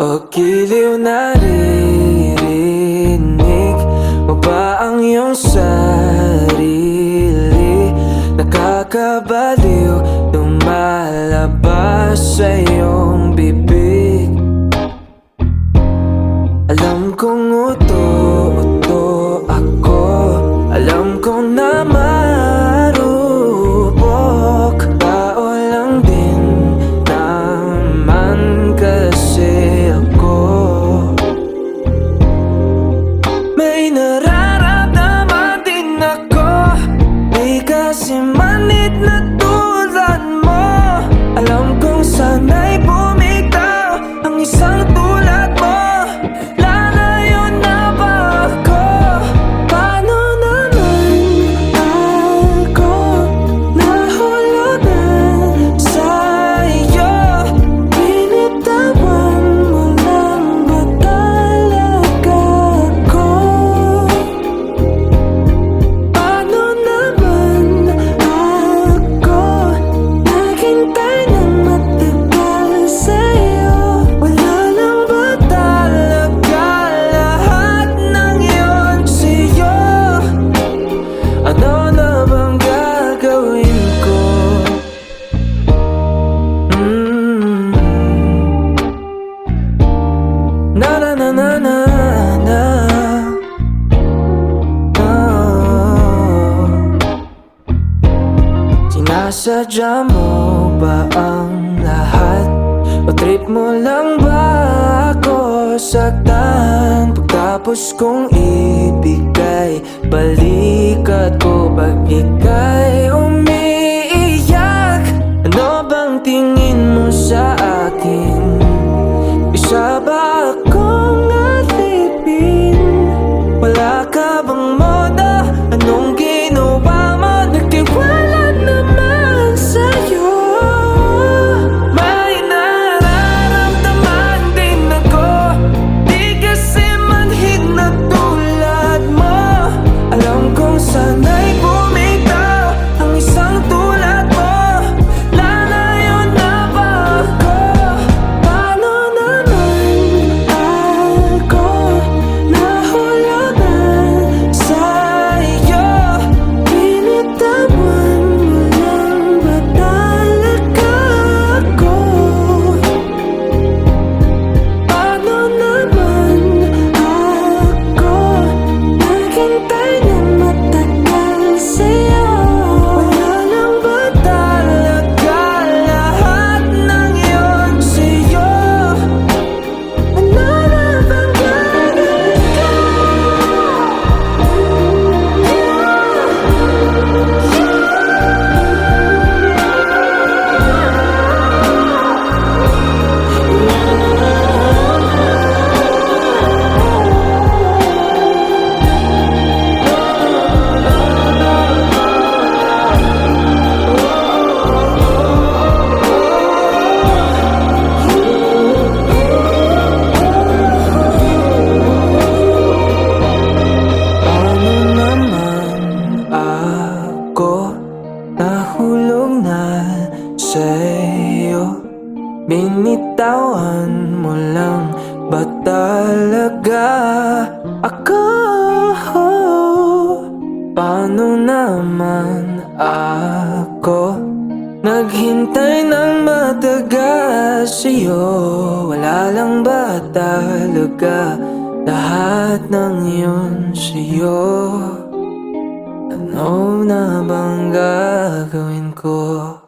O giliw na ririnig mo ba ang iyong sarili? Nakakabaliw lumalabas sa'yo Nasadya mo ba ang lahat? O trip mo lang ba ako saktan? Pagtapos kong ibigay Balikat ko pag ikay Binitawan mo lang ba talaga ako? Paano naman ako? Naghintay ng matagal sa'yo Wala lang ba talaga lahat ng yun sa'yo? Ano na bang gagawin ko?